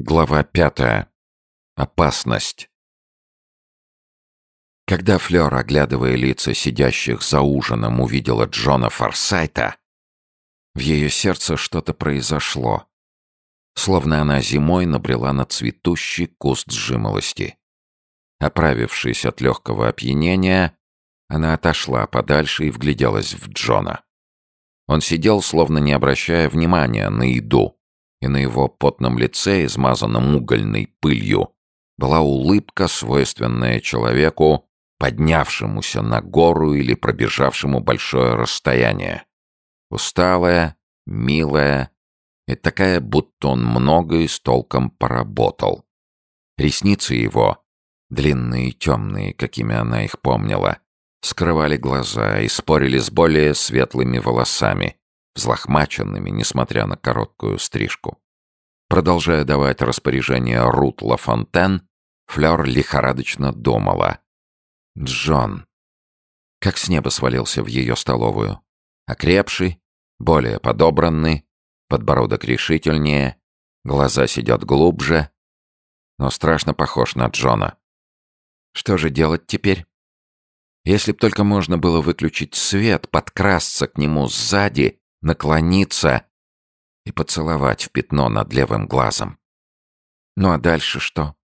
Глава пятая. Опасность. Когда Флёр, оглядывая лица сидящих за ужином, увидела Джона Форсайта, в ее сердце что-то произошло, словно она зимой набрела на цветущий куст жимолости. Оправившись от легкого опьянения, она отошла подальше и вгляделась в Джона. Он сидел, словно не обращая внимания на еду, и на его потном лице, измазанном угольной пылью, была улыбка, свойственная человеку, поднявшемуся на гору или пробежавшему большое расстояние. Усталая, милая и такая, будто он много и с толком поработал. Ресницы его, длинные и темные, какими она их помнила, скрывали глаза и спорили с более светлыми волосами, взлохмаченными, несмотря на короткую стрижку. Продолжая давать распоряжение Рут Лафонтен, Флёр лихорадочно думала. Джон. Как с неба свалился в ее столовую. Окрепший, более подобранный, подбородок решительнее, глаза сидят глубже, но страшно похож на Джона. Что же делать теперь? Если б только можно было выключить свет, подкрасться к нему сзади наклониться и поцеловать в пятно над левым глазом. Ну а дальше что?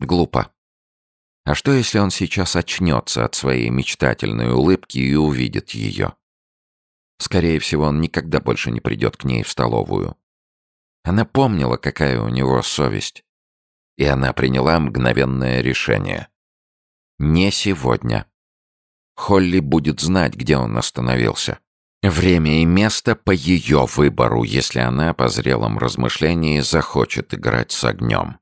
Глупо. А что, если он сейчас очнется от своей мечтательной улыбки и увидит ее? Скорее всего, он никогда больше не придет к ней в столовую. Она помнила, какая у него совесть. И она приняла мгновенное решение. Не сегодня. Холли будет знать, где он остановился. Время и место по ее выбору, если она по зрелом размышлении захочет играть с огнем.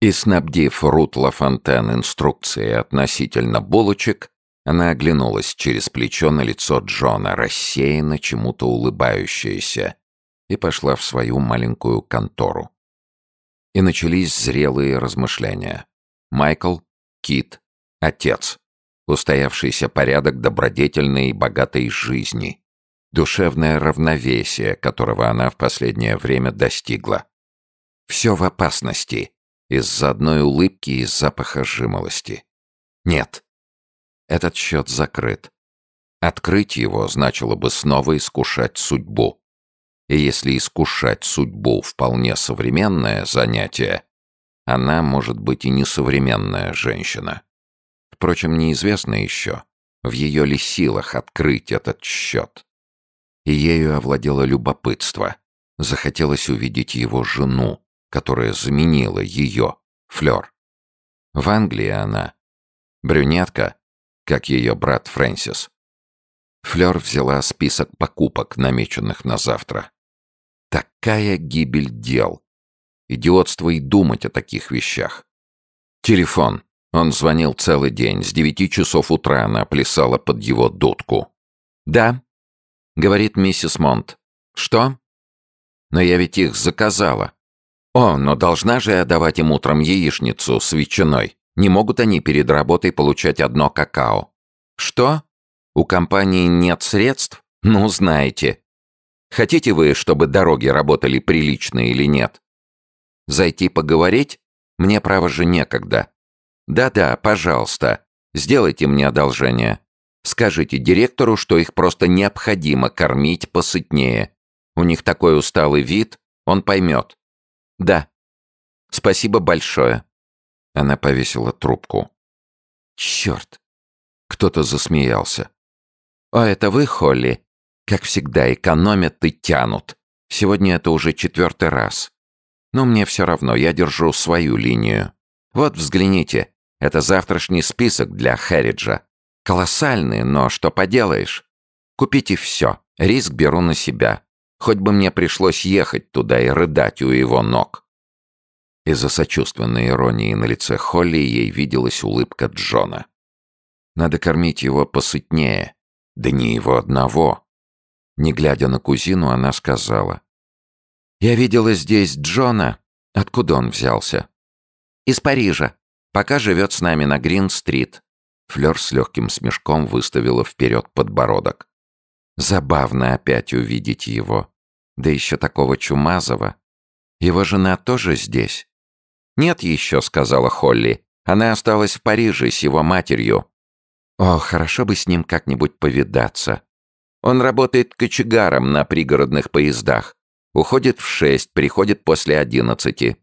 И снабдив Рут Лафонтен инструкцией относительно булочек, она оглянулась через плечо на лицо Джона, рассеянно чему-то улыбающееся, и пошла в свою маленькую контору. И начались зрелые размышления. Майкл, Кит, отец. Устоявшийся порядок добродетельной и богатой жизни — душевное равновесие, которого она в последнее время достигла. Все в опасности из-за одной улыбки и запаха жимолости. Нет, этот счет закрыт. Открыть его значило бы снова искушать судьбу. И если искушать судьбу вполне современное занятие, она может быть и несовременная женщина. Впрочем, неизвестно еще, в ее ли силах открыть этот счет и ею овладело любопытство. Захотелось увидеть его жену, которая заменила ее, Флёр. В Англии она. Брюнетка, как ее брат Фрэнсис. Флёр взяла список покупок, намеченных на завтра. Такая гибель дел. Идиотство и думать о таких вещах. Телефон. Он звонил целый день. С девяти часов утра она плясала под его дудку. «Да», — говорит миссис Монт. «Что?» «Но я ведь их заказала». «О, но должна же я давать им утром яичницу с ветчиной. Не могут они перед работой получать одно какао». «Что? У компании нет средств? Ну, знаете. Хотите вы, чтобы дороги работали прилично или нет? Зайти поговорить? Мне, право же, некогда. Да-да, пожалуйста, сделайте мне одолжение. Скажите директору, что их просто необходимо кормить посытнее. У них такой усталый вид, он поймет. Да. Спасибо большое. Она повесила трубку. Черт. Кто-то засмеялся. «А это вы, Холли? Как всегда, экономят и тянут. Сегодня это уже четвертый раз. Но мне все равно, я держу свою линию. Вот взгляните, это завтрашний список для Хэриджа. Колоссальные, но что поделаешь? Купите все, риск беру на себя. Хоть бы мне пришлось ехать туда и рыдать у его ног. Из-за сочувственной иронии на лице Холли ей виделась улыбка Джона. Надо кормить его посытнее. Да не его одного. Не глядя на кузину, она сказала. «Я видела здесь Джона. Откуда он взялся?» «Из Парижа. Пока живет с нами на Грин-стрит. Флёр с легким смешком выставила вперед подбородок. Забавно опять увидеть его. Да еще такого чумазого. Его жена тоже здесь?» «Нет еще», — сказала Холли. «Она осталась в Париже с его матерью». «О, хорошо бы с ним как-нибудь повидаться. Он работает кочегаром на пригородных поездах. Уходит в шесть, приходит после одиннадцати».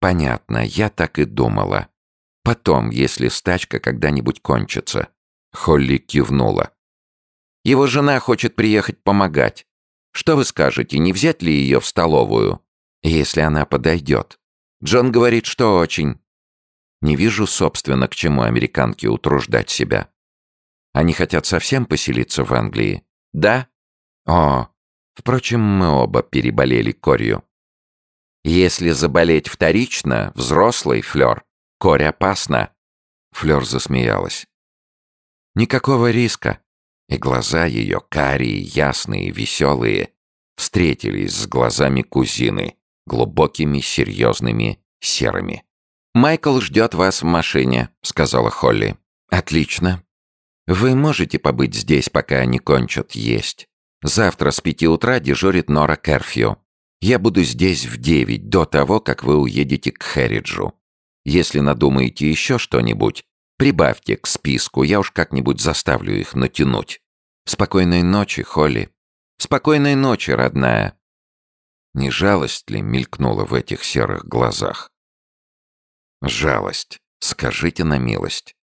«Понятно, я так и думала. Потом, если стачка когда-нибудь кончится». Холли кивнула. «Его жена хочет приехать помогать. Что вы скажете, не взять ли ее в столовую?» «Если она подойдет». Джон говорит, что очень. Не вижу, собственно, к чему американке утруждать себя. Они хотят совсем поселиться в Англии? Да? О, впрочем, мы оба переболели корью. Если заболеть вторично, взрослый Флёр, корь опасна. Флёр засмеялась. Никакого риска. И глаза ее, карие, ясные, веселые, встретились с глазами кузины, глубокими, серьезными, серыми. «Майкл ждет вас в машине», — сказала Холли. «Отлично. Вы можете побыть здесь, пока они кончат есть. Завтра с пяти утра дежурит Нора Керфью. Я буду здесь в девять, до того, как вы уедете к Хэриджу. Если надумаете еще что-нибудь, прибавьте к списку, я уж как-нибудь заставлю их натянуть. Спокойной ночи, Холли. Спокойной ночи, родная. Не жалость ли мелькнула в этих серых глазах? Жалость. Скажите на милость.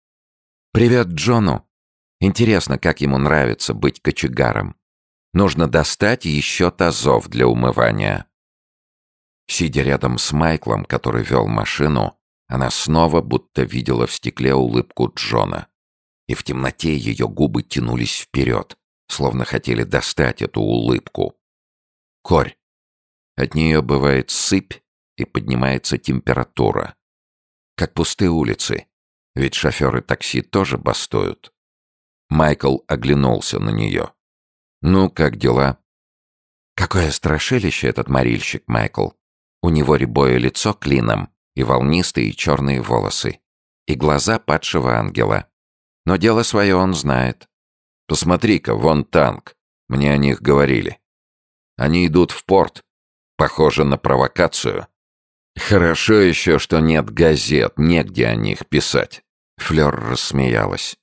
«Привет Джону. Интересно, как ему нравится быть кочегаром. Нужно достать еще тазов для умывания». Сидя рядом с Майклом, который вел машину, она снова будто видела в стекле улыбку Джона. И в темноте ее губы тянулись вперед, словно хотели достать эту улыбку. «Корь, от нее бывает сыпь и поднимается температура. Как пустые улицы, ведь шоферы такси тоже бастуют. Майкл оглянулся на нее. «Ну, как дела?» «Какое страшилище этот морильщик, Майкл. У него рябое лицо клином и волнистые черные волосы, и глаза падшего ангела. Но дело свое он знает. Посмотри-ка, вон танк. Мне о них говорили. Они идут в порт, Похоже на провокацию. Хорошо еще, что нет газет, негде о них писать. Флёр рассмеялась.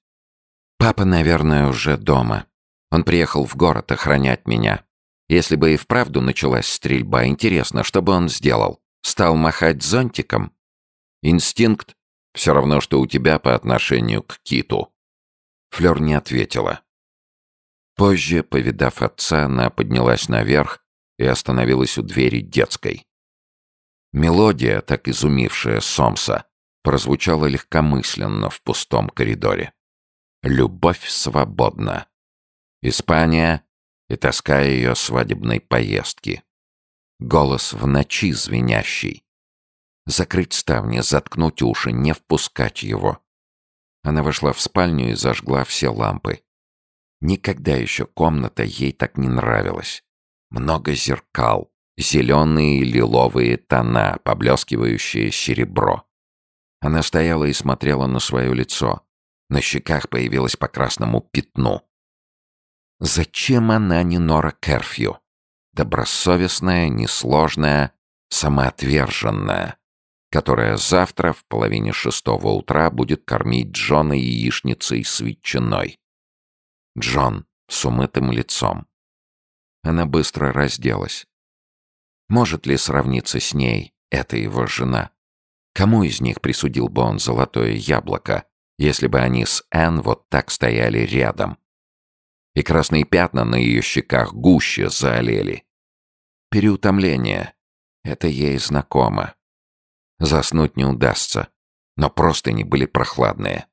Папа, наверное, уже дома. Он приехал в город охранять меня. Если бы и вправду началась стрельба, интересно, что бы он сделал? Стал махать зонтиком? Инстинкт все равно, что у тебя по отношению к киту. Флёр не ответила. Позже, повидав отца, она поднялась наверх и остановилась у двери детской. Мелодия, так изумившая Сомса, прозвучала легкомысленно в пустом коридоре. «Любовь свободна». Испания и тоска ее свадебной поездки. Голос в ночи звенящий. Закрыть ставни, заткнуть уши, не впускать его. Она вошла в спальню и зажгла все лампы. Никогда еще комната ей так не нравилась. Много зеркал, зеленые и лиловые тона, поблескивающее серебро. Она стояла и смотрела на свое лицо. На щеках появилось по красному пятну. Зачем она не Нора Керфью? Добросовестная, несложная, самоотверженная, которая завтра в половине шестого утра будет кормить Джона яичницей с ветчиной. Джон с умытым лицом. Она быстро разделась. Может ли сравниться с ней эта его жена? Кому из них присудил бы он золотое яблоко, если бы они с Энн вот так стояли рядом? И красные пятна на ее щеках гуще заолели. Переутомление. Это ей знакомо. Заснуть не удастся, но просто не были прохладные.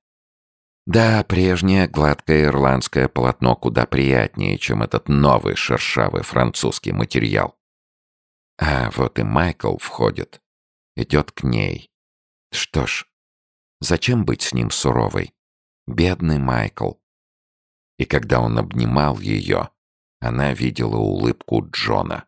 Да, прежнее гладкое ирландское полотно куда приятнее, чем этот новый шершавый французский материал. А вот и Майкл входит. Идет к ней. Что ж, зачем быть с ним суровой? Бедный Майкл. И когда он обнимал ее, она видела улыбку Джона.